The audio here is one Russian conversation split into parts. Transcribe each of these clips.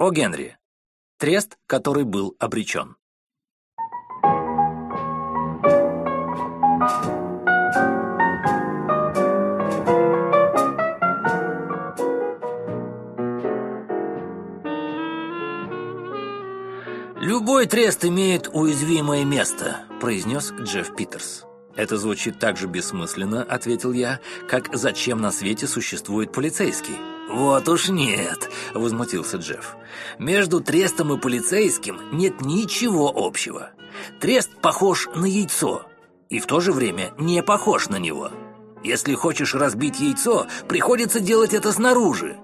О Генри. Трест, который был обречен. «Любой трест имеет уязвимое место», — произнес Джефф Питерс. «Это звучит так же бессмысленно», — ответил я, «как зачем на свете существует полицейский». «Вот уж нет», — возмутился Джефф. «Между трестом и полицейским нет ничего общего. Трест похож на яйцо, и в то же время не похож на него. Если хочешь разбить яйцо, приходится делать это снаружи.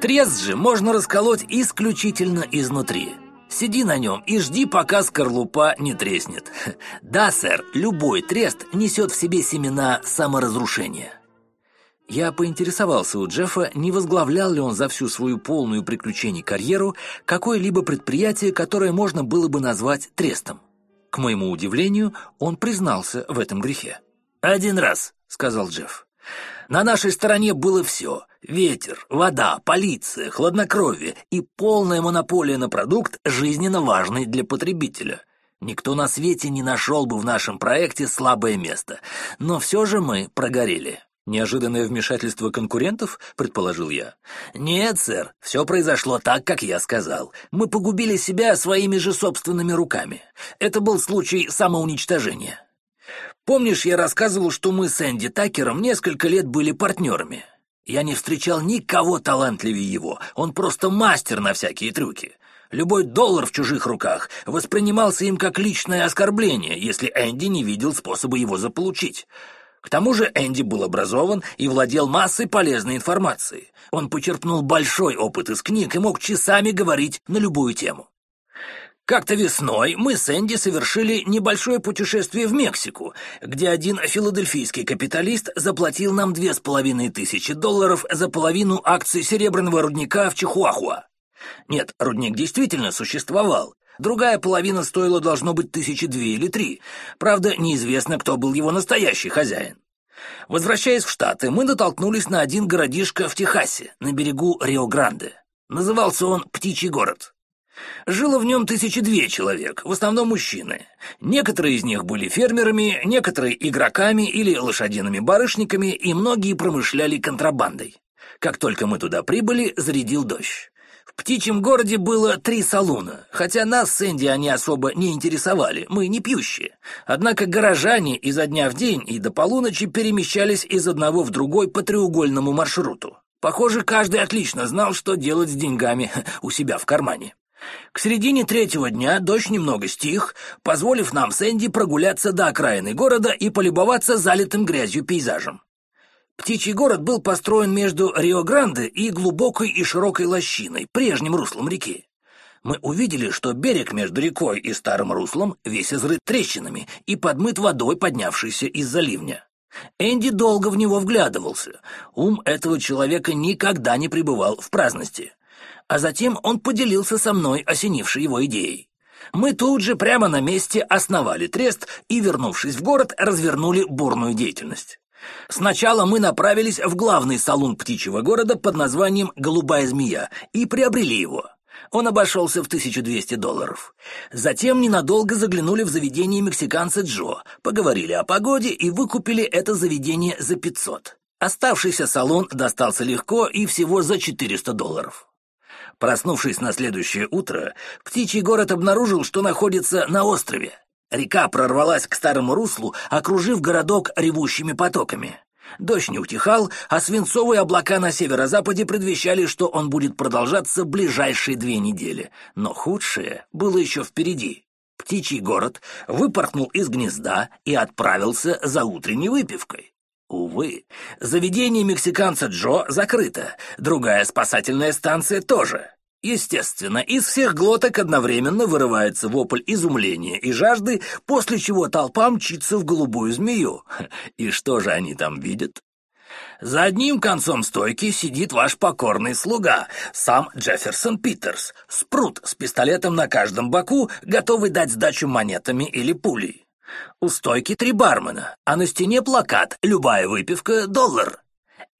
Трест же можно расколоть исключительно изнутри». Сиди на нем и жди, пока скорлупа не треснет. Да, сэр, любой трест несет в себе семена саморазрушения. Я поинтересовался у Джеффа, не возглавлял ли он за всю свою полную приключений карьеру какое-либо предприятие, которое можно было бы назвать трестом. К моему удивлению, он признался в этом грехе. «Один раз», — сказал Джефф. На нашей стороне было все — ветер, вода, полиция, хладнокровие и полная монополия на продукт, жизненно важный для потребителя. Никто на свете не нашел бы в нашем проекте слабое место, но все же мы прогорели. «Неожиданное вмешательство конкурентов?» — предположил я. «Нет, сэр, все произошло так, как я сказал. Мы погубили себя своими же собственными руками. Это был случай самоуничтожения. Помнишь, я рассказывал, что мы с Энди Такером несколько лет были партнерами? Я не встречал никого талантливее его. Он просто мастер на всякие трюки. Любой доллар в чужих руках воспринимался им как личное оскорбление, если Энди не видел способа его заполучить. К тому же Энди был образован и владел массой полезной информации. Он почерпнул большой опыт из книг и мог часами говорить на любую тему. Как-то весной мы с Энди совершили небольшое путешествие в Мексику, где один филадельфийский капиталист заплатил нам две с половиной тысячи долларов за половину акций серебряного рудника в Чихуахуа. Нет, рудник действительно существовал. Другая половина стоила должно быть тысячи две или три. Правда, неизвестно, кто был его настоящий хозяин. Возвращаясь в Штаты, мы натолкнулись на один городишко в Техасе, на берегу Рио-Гранде. Назывался он «Птичий город». Жило в нем тысячи две человек, в основном мужчины. Некоторые из них были фермерами, некоторые игроками или лошадиными барышниками, и многие промышляли контрабандой. Как только мы туда прибыли, зарядил дождь. В птичьем городе было три салуна, хотя нас с Энди они особо не интересовали, мы не пьющие. Однако горожане изо дня в день и до полуночи перемещались из одного в другой по треугольному маршруту. Похоже, каждый отлично знал, что делать с деньгами у себя в кармане. К середине третьего дня дождь немного стих, позволив нам с Энди прогуляться до окраины города и полюбоваться залитым грязью пейзажем. Птичий город был построен между Рио-Гранде и глубокой и широкой лощиной, прежним руслом реки. Мы увидели, что берег между рекой и старым руслом весь изрыт трещинами и подмыт водой, поднявшейся из-за ливня. Энди долго в него вглядывался. Ум этого человека никогда не пребывал в праздности а затем он поделился со мной осенившей его идеей. Мы тут же прямо на месте основали трест и, вернувшись в город, развернули бурную деятельность. Сначала мы направились в главный салон птичьего города под названием «Голубая змея» и приобрели его. Он обошелся в 1200 долларов. Затем ненадолго заглянули в заведение мексиканца Джо, поговорили о погоде и выкупили это заведение за 500. Оставшийся салон достался легко и всего за 400 долларов. Проснувшись на следующее утро, птичий город обнаружил, что находится на острове. Река прорвалась к старому руслу, окружив городок ревущими потоками. Дождь не утихал, а свинцовые облака на северо-западе предвещали, что он будет продолжаться ближайшие две недели. Но худшее было еще впереди. Птичий город выпорхнул из гнезда и отправился за утренней выпивкой. Увы, заведение мексиканца Джо закрыто, другая спасательная станция тоже. Естественно, из всех глоток одновременно вырывается вопль изумления и жажды, после чего толпа мчится в голубую змею. И что же они там видят? За одним концом стойки сидит ваш покорный слуга, сам Джефферсон Питерс, спрут с пистолетом на каждом боку, готовый дать сдачу монетами или пулей. У стойки три бармена, а на стене плакат «Любая выпивка – доллар».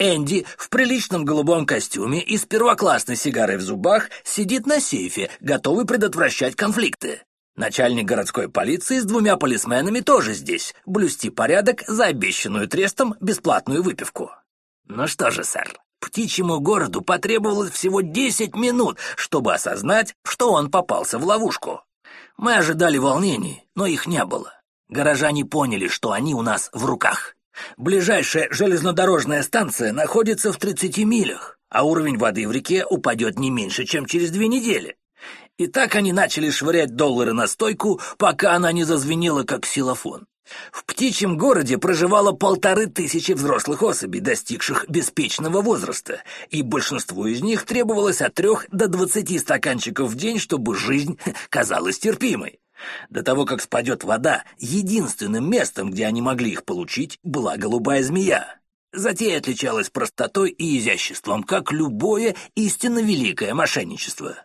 Энди в приличном голубом костюме и с первоклассной сигарой в зубах сидит на сейфе, готовый предотвращать конфликты. Начальник городской полиции с двумя полисменами тоже здесь, блюсти порядок за обещанную трестом бесплатную выпивку. Ну что же, сэр, птичьему городу потребовалось всего 10 минут, чтобы осознать, что он попался в ловушку. Мы ожидали волнений, но их не было. Горожане поняли, что они у нас в руках. Ближайшая железнодорожная станция находится в 30 милях, а уровень воды в реке упадет не меньше, чем через две недели. И так они начали швырять доллары на стойку, пока она не зазвенела, как силофон. В птичьем городе проживало полторы тысячи взрослых особей, достигших беспечного возраста, и большинству из них требовалось от трех до двадцати стаканчиков в день, чтобы жизнь казалась терпимой. До того, как спадет вода, единственным местом, где они могли их получить, была голубая змея. Затея отличалась простотой и изяществом, как любое истинно великое мошенничество.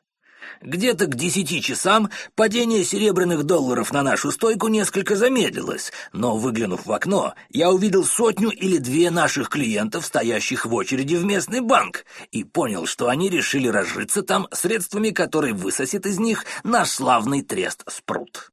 Где-то к десяти часам падение серебряных долларов на нашу стойку несколько замедлилось, но, выглянув в окно, я увидел сотню или две наших клиентов, стоящих в очереди в местный банк, и понял, что они решили разжиться там средствами, которые высосет из них наш славный трест «Спрут».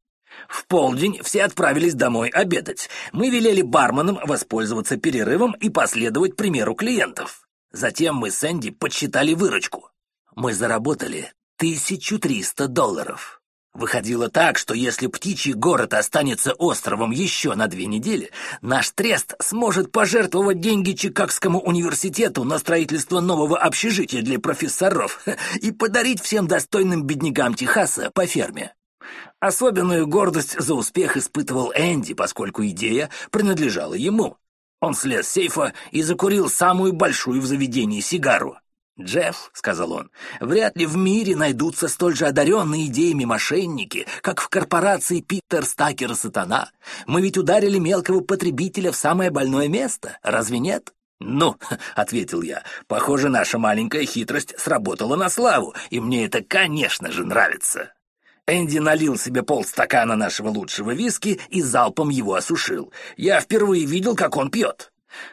В полдень все отправились домой обедать. Мы велели барменам воспользоваться перерывом и последовать примеру клиентов. Затем мы с Энди подсчитали выручку. Мы заработали 1300 долларов. Выходило так, что если птичий город останется островом еще на две недели, наш трест сможет пожертвовать деньги Чикагскому университету на строительство нового общежития для профессоров и подарить всем достойным беднякам Техаса по ферме. Особенную гордость за успех испытывал Энди, поскольку идея принадлежала ему. Он слез с сейфа и закурил самую большую в заведении сигару. «Джефф», — сказал он, — «вряд ли в мире найдутся столь же одаренные идеями мошенники, как в корпорации Питер Стакер Сатана. Мы ведь ударили мелкого потребителя в самое больное место, разве нет?» «Ну», — ответил я, — «похоже, наша маленькая хитрость сработала на славу, и мне это, конечно же, нравится». Энди налил себе полстакана нашего лучшего виски и залпом его осушил. Я впервые видел, как он пьет.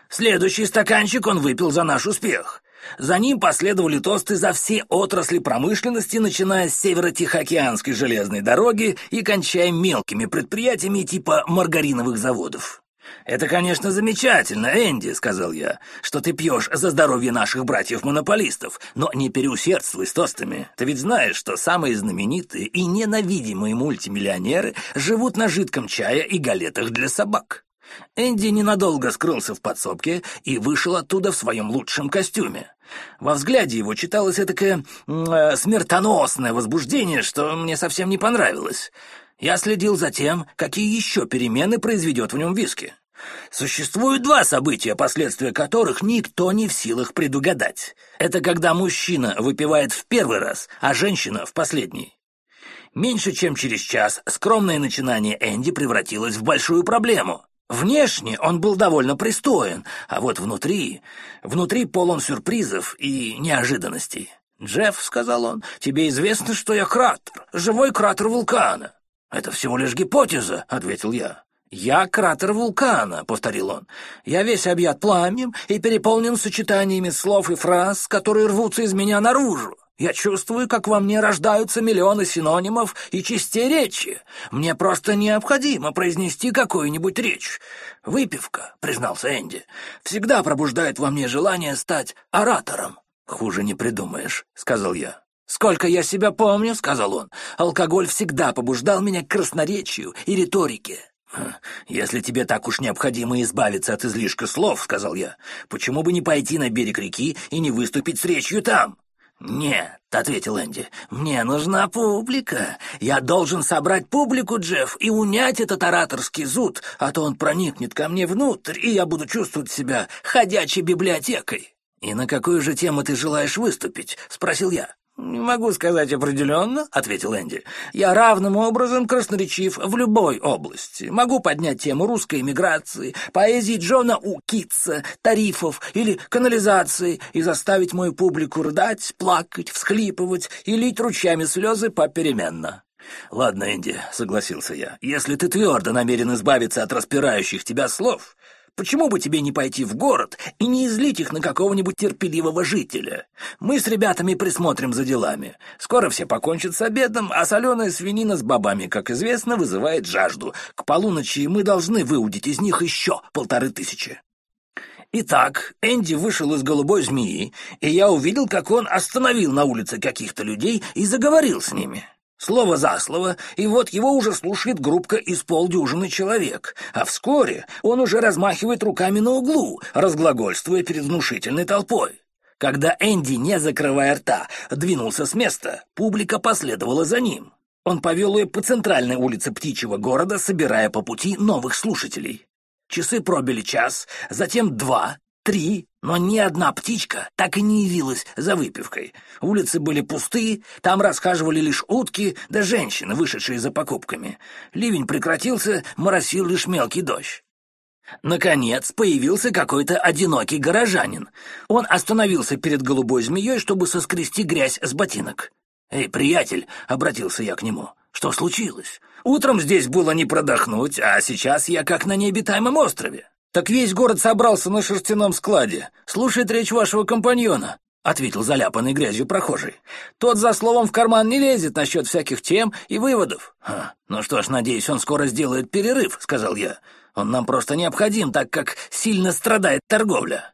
Следующий стаканчик он выпил за наш успех. За ним последовали тосты за все отрасли промышленности, начиная с северо-тихоокеанской железной дороги и кончая мелкими предприятиями типа маргариновых заводов. «Это, конечно, замечательно, Энди», — сказал я, — «что ты пьешь за здоровье наших братьев-монополистов, но не переусердствуй с тостами. Ты ведь знаешь, что самые знаменитые и ненавидимые мультимиллионеры живут на жидком чае и галетах для собак». Энди ненадолго скрылся в подсобке и вышел оттуда в своем лучшем костюме. Во взгляде его читалось этакое э, смертоносное возбуждение, что мне совсем не понравилось. Я следил за тем, какие еще перемены произведет в нем виски. Существуют два события, последствия которых никто не в силах предугадать. Это когда мужчина выпивает в первый раз, а женщина в последний. Меньше чем через час скромное начинание Энди превратилось в большую проблему. Внешне он был довольно пристоен, а вот внутри... Внутри полон сюрпризов и неожиданностей. «Джефф», — сказал он, — «тебе известно, что я кратер, живой кратер вулкана». «Это всего лишь гипотеза», — ответил я. «Я кратер вулкана», — повторил он. «Я весь объят пламенем и переполнен сочетаниями слов и фраз, которые рвутся из меня наружу. Я чувствую, как во мне рождаются миллионы синонимов и частей речи. Мне просто необходимо произнести какую-нибудь речь. Выпивка, признался Энди, всегда пробуждает во мне желание стать оратором. Хуже не придумаешь, сказал я. «Сколько я себя помню», — сказал он, — «алкоголь всегда побуждал меня к красноречию и риторике». «Хм, «Если тебе так уж необходимо избавиться от излишка слов», — сказал я, — «почему бы не пойти на берег реки и не выступить с речью там?» «Нет», — ответил Энди, — «мне нужна публика. Я должен собрать публику, Джефф, и унять этот ораторский зуд, а то он проникнет ко мне внутрь, и я буду чувствовать себя ходячей библиотекой». «И на какую же тему ты желаешь выступить?» — спросил я. «Не могу сказать определенно», — ответил Энди. «Я равным образом красноречив в любой области. Могу поднять тему русской эмиграции, поэзии Джона У. Китса, тарифов или канализации и заставить мою публику рыдать, плакать, всхлипывать и лить ручьями слезы попеременно». «Ладно, Энди», — согласился я, — «если ты твердо намерен избавиться от распирающих тебя слов, Почему бы тебе не пойти в город и не излить их на какого-нибудь терпеливого жителя? Мы с ребятами присмотрим за делами. Скоро все покончат с обедом, а соленая свинина с бобами, как известно, вызывает жажду. К полуночи мы должны выудить из них еще полторы тысячи. Итак, Энди вышел из голубой змеи, и я увидел, как он остановил на улице каких-то людей и заговорил с ними. Слово за слово, и вот его уже слушает группка из полдюжины человек, а вскоре он уже размахивает руками на углу, разглагольствуя перед внушительной толпой. Когда Энди, не закрывая рта, двинулся с места, публика последовала за ним. Он повел ее по центральной улице птичьего города, собирая по пути новых слушателей. Часы пробили час, затем два, три, но ни одна птичка так и не явилась за выпивкой. Улицы были пустые, там расхаживали лишь утки да женщины, вышедшие за покупками. Ливень прекратился, моросил лишь мелкий дождь. Наконец появился какой-то одинокий горожанин. Он остановился перед голубой змеей, чтобы соскрести грязь с ботинок. «Эй, приятель!» — обратился я к нему. «Что случилось? Утром здесь было не продохнуть, а сейчас я как на необитаемом острове. «Так весь город собрался на шерстяном складе. Слушает речь вашего компаньона», — ответил заляпанный грязью прохожий. «Тот за словом в карман не лезет насчет всяких тем и выводов». Ха, «Ну что ж, надеюсь, он скоро сделает перерыв», — сказал я. «Он нам просто необходим, так как сильно страдает торговля».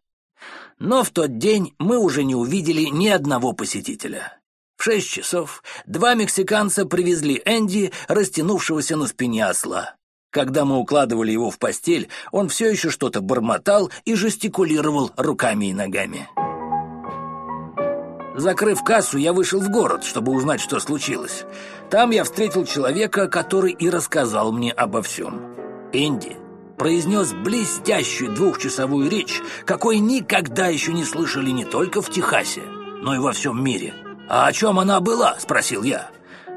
Но в тот день мы уже не увидели ни одного посетителя. В шесть часов два мексиканца привезли Энди, растянувшегося на спине осла. Когда мы укладывали его в постель, он все еще что-то бормотал и жестикулировал руками и ногами. Закрыв кассу, я вышел в город, чтобы узнать, что случилось. Там я встретил человека, который и рассказал мне обо всем. Энди произнес блестящую двухчасовую речь, какой никогда еще не слышали не только в Техасе, но и во всем мире. «А о чем она была?» – спросил я.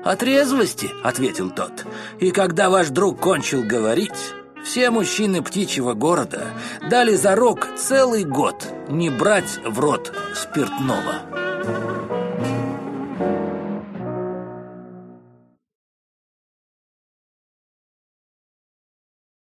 «О трезвости», — ответил тот. «И когда ваш друг кончил говорить, все мужчины птичьего города дали зарок целый год не брать в рот спиртного».